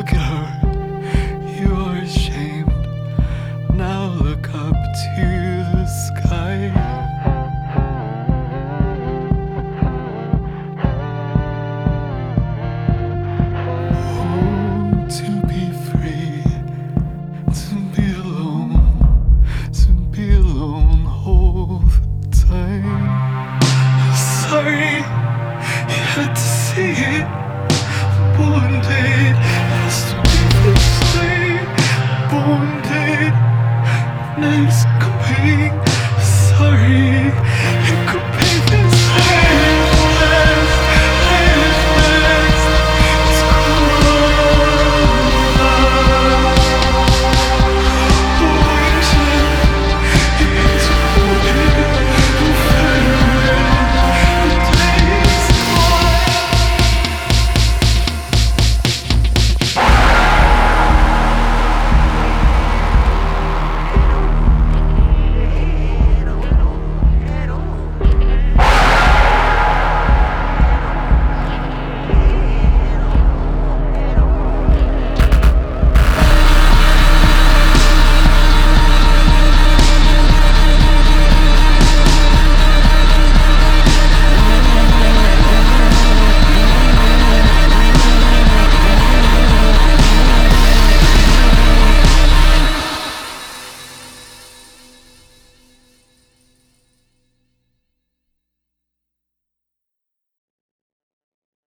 Look at her.